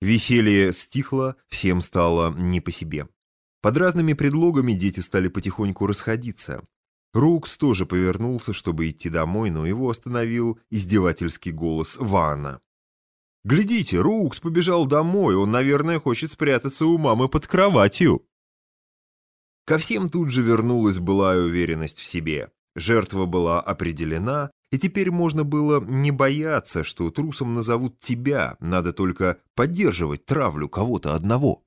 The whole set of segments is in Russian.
Веселье стихло, всем стало не по себе. Под разными предлогами дети стали потихоньку расходиться. Рукс тоже повернулся, чтобы идти домой, но его остановил издевательский голос Вана. «Глядите, Рукс побежал домой, он, наверное, хочет спрятаться у мамы под кроватью». Ко всем тут же вернулась былая уверенность в себе. Жертва была определена, и теперь можно было не бояться, что трусом назовут тебя, надо только поддерживать травлю кого-то одного.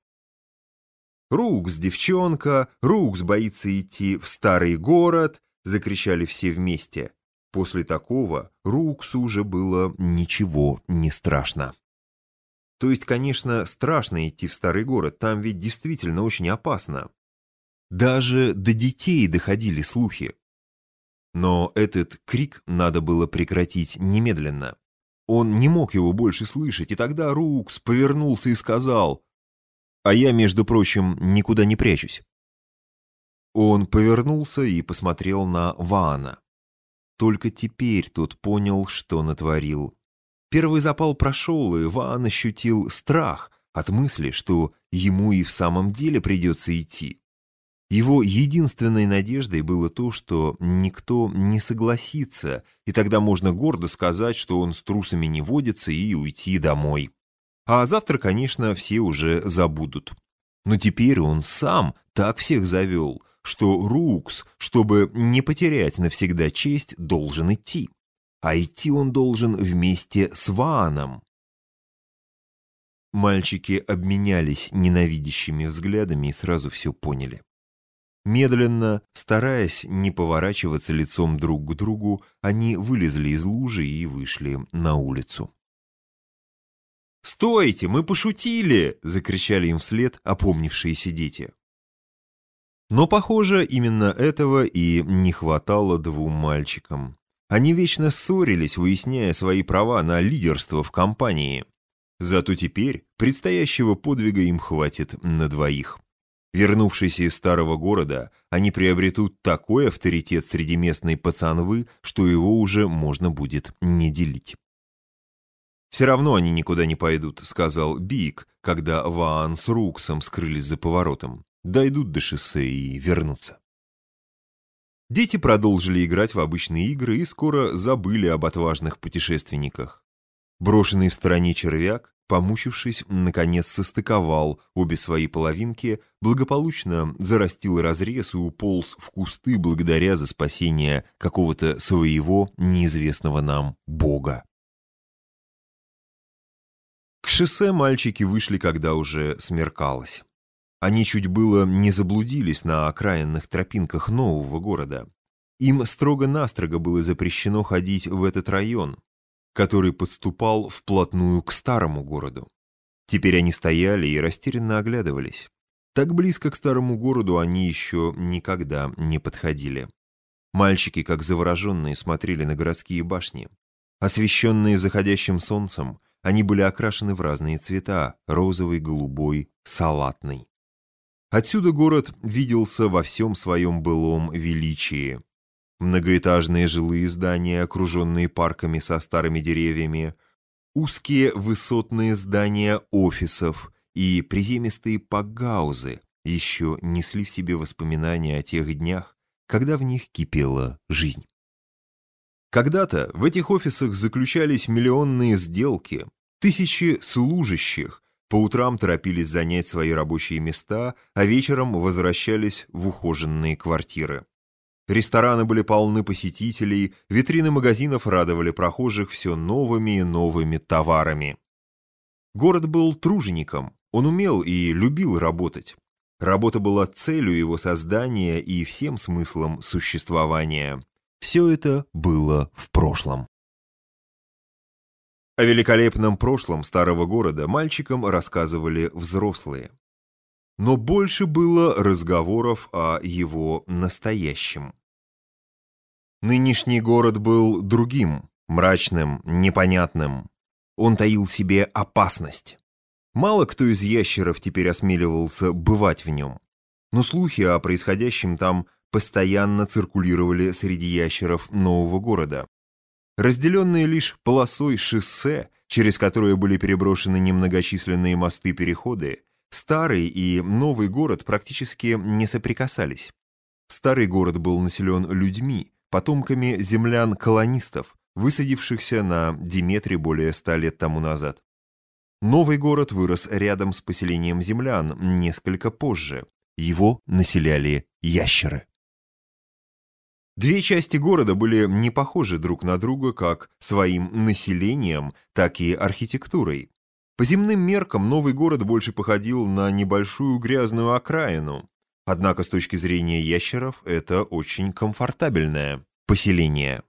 «Рукс, девчонка! Рукс боится идти в старый город!» — закричали все вместе. После такого Руксу уже было ничего не страшно. То есть, конечно, страшно идти в старый город, там ведь действительно очень опасно. Даже до детей доходили слухи. Но этот крик надо было прекратить немедленно. Он не мог его больше слышать, и тогда Рукс повернулся и сказал а я, между прочим, никуда не прячусь. Он повернулся и посмотрел на Ваана. Только теперь тот понял, что натворил. Первый запал прошел, и Ваан ощутил страх от мысли, что ему и в самом деле придется идти. Его единственной надеждой было то, что никто не согласится, и тогда можно гордо сказать, что он с трусами не водится и уйти домой. А завтра, конечно, все уже забудут. Но теперь он сам так всех завел, что Рукс, чтобы не потерять навсегда честь, должен идти. А идти он должен вместе с Вааном. Мальчики обменялись ненавидящими взглядами и сразу все поняли. Медленно, стараясь не поворачиваться лицом друг к другу, они вылезли из лужи и вышли на улицу. «Стойте, мы пошутили!» — закричали им вслед опомнившиеся дети. Но, похоже, именно этого и не хватало двум мальчикам. Они вечно ссорились, выясняя свои права на лидерство в компании. Зато теперь предстоящего подвига им хватит на двоих. Вернувшись из старого города, они приобретут такой авторитет среди местной пацанвы, что его уже можно будет не делить. «Все равно они никуда не пойдут», — сказал Бик, когда Ваан с Руксом скрылись за поворотом. «Дойдут до шоссе и вернутся». Дети продолжили играть в обычные игры и скоро забыли об отважных путешественниках. Брошенный в стороне червяк, помучившись, наконец состыковал обе свои половинки, благополучно зарастил разрез и уполз в кусты благодаря за спасение какого-то своего неизвестного нам бога. К шоссе мальчики вышли, когда уже смеркалось. Они чуть было не заблудились на окраинных тропинках нового города. Им строго-настрого было запрещено ходить в этот район, который подступал вплотную к старому городу. Теперь они стояли и растерянно оглядывались. Так близко к старому городу они еще никогда не подходили. Мальчики, как завороженные, смотрели на городские башни. Освещенные заходящим солнцем, они были окрашены в разные цвета – розовый, голубой, салатный. Отсюда город виделся во всем своем былом величии. Многоэтажные жилые здания, окруженные парками со старыми деревьями, узкие высотные здания офисов и приземистые пагаузы еще несли в себе воспоминания о тех днях, когда в них кипела жизнь. Когда-то в этих офисах заключались миллионные сделки, тысячи служащих по утрам торопились занять свои рабочие места, а вечером возвращались в ухоженные квартиры. Рестораны были полны посетителей, витрины магазинов радовали прохожих все новыми и новыми товарами. Город был тружеником, он умел и любил работать. Работа была целью его создания и всем смыслом существования. Все это было в прошлом. О великолепном прошлом старого города мальчикам рассказывали взрослые. Но больше было разговоров о его настоящем. Нынешний город был другим, мрачным, непонятным. Он таил в себе опасность. Мало кто из ящеров теперь осмеливался бывать в нем. Но слухи о происходящем там постоянно циркулировали среди ящеров нового города. Разделенные лишь полосой шоссе, через которое были переброшены немногочисленные мосты-переходы, старый и новый город практически не соприкасались. Старый город был населен людьми, потомками землян-колонистов, высадившихся на Диметре более ста лет тому назад. Новый город вырос рядом с поселением землян несколько позже. Его населяли ящеры. Две части города были не похожи друг на друга как своим населением, так и архитектурой. По земным меркам новый город больше походил на небольшую грязную окраину. Однако с точки зрения ящеров это очень комфортабельное поселение.